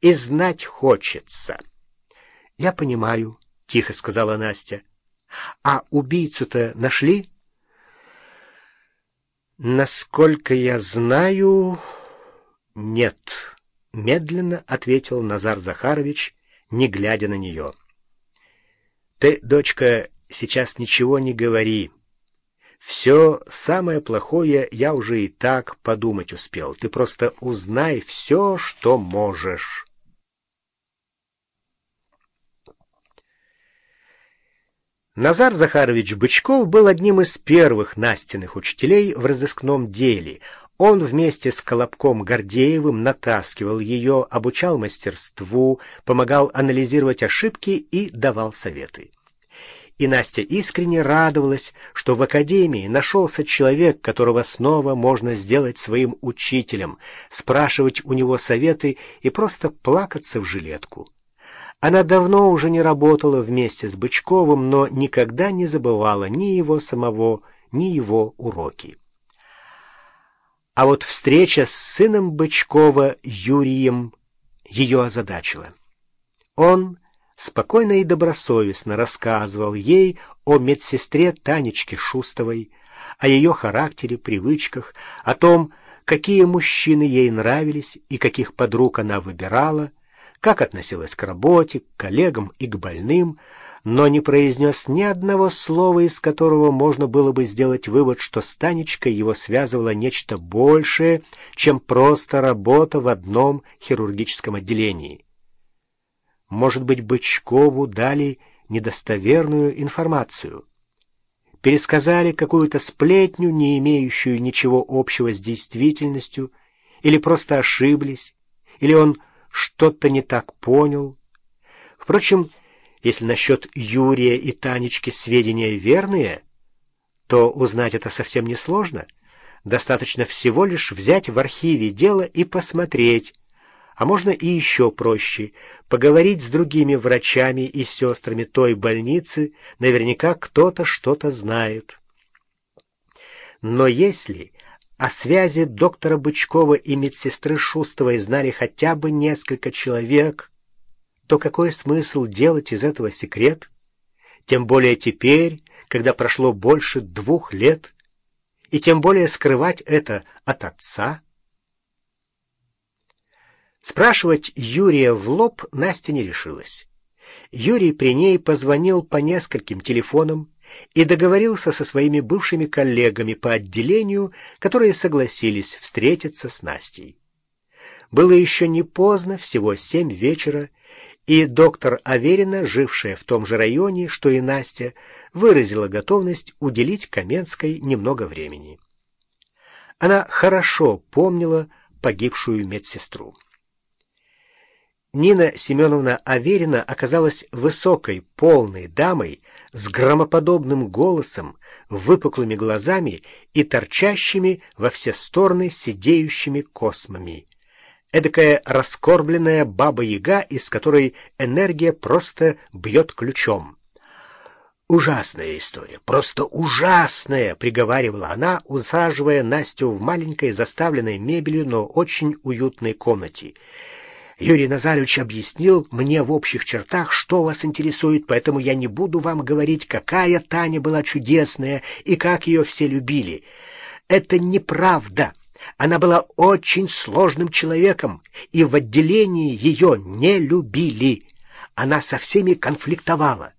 и знать хочется. — Я понимаю, — тихо сказала Настя. — А убийцу-то нашли? — Насколько я знаю, нет, — медленно ответил Назар Захарович, не глядя на нее. — Ты, дочка, сейчас ничего не говори. Все самое плохое я уже и так подумать успел. Ты просто узнай все, что можешь. Назар Захарович Бычков был одним из первых Настиных учителей в разыскном деле. Он вместе с Колобком Гордеевым натаскивал ее, обучал мастерству, помогал анализировать ошибки и давал советы. И Настя искренне радовалась, что в академии нашелся человек, которого снова можно сделать своим учителем, спрашивать у него советы и просто плакаться в жилетку. Она давно уже не работала вместе с Бычковым, но никогда не забывала ни его самого, ни его уроки. А вот встреча с сыном Бычкова, Юрием, ее озадачила. Он спокойно и добросовестно рассказывал ей о медсестре Танечке Шустовой, о ее характере, привычках, о том, какие мужчины ей нравились и каких подруг она выбирала, как относилась к работе, к коллегам и к больным, но не произнес ни одного слова, из которого можно было бы сделать вывод, что с Танечкой его связывало нечто большее, чем просто работа в одном хирургическом отделении. Может быть, Бычкову дали недостоверную информацию. Пересказали какую-то сплетню, не имеющую ничего общего с действительностью, или просто ошиблись, или он что-то не так понял. Впрочем, если насчет Юрия и Танечки сведения верные, то узнать это совсем несложно. Достаточно всего лишь взять в архиве дело и посмотреть, а можно и еще проще — поговорить с другими врачами и сестрами той больницы, наверняка кто-то что-то знает. Но если о связи доктора Бычкова и медсестры Шустовой знали хотя бы несколько человек, то какой смысл делать из этого секрет? Тем более теперь, когда прошло больше двух лет, и тем более скрывать это от отца — Спрашивать Юрия в лоб Настя не решилась. Юрий при ней позвонил по нескольким телефонам и договорился со своими бывшими коллегами по отделению, которые согласились встретиться с Настей. Было еще не поздно, всего семь вечера, и доктор Аверина, жившая в том же районе, что и Настя, выразила готовность уделить Каменской немного времени. Она хорошо помнила погибшую медсестру. Нина Семеновна Аверина оказалась высокой, полной дамой с громоподобным голосом, выпуклыми глазами и торчащими во все стороны сидеющими космами. Эдакая раскорбленная баба-яга, из которой энергия просто бьет ключом. «Ужасная история, просто ужасная!» — приговаривала она, усаживая Настю в маленькой, заставленной мебелью, но очень уютной комнате — Юрий Назарович объяснил мне в общих чертах, что вас интересует, поэтому я не буду вам говорить, какая Таня была чудесная и как ее все любили. Это неправда. Она была очень сложным человеком, и в отделении ее не любили. Она со всеми конфликтовала.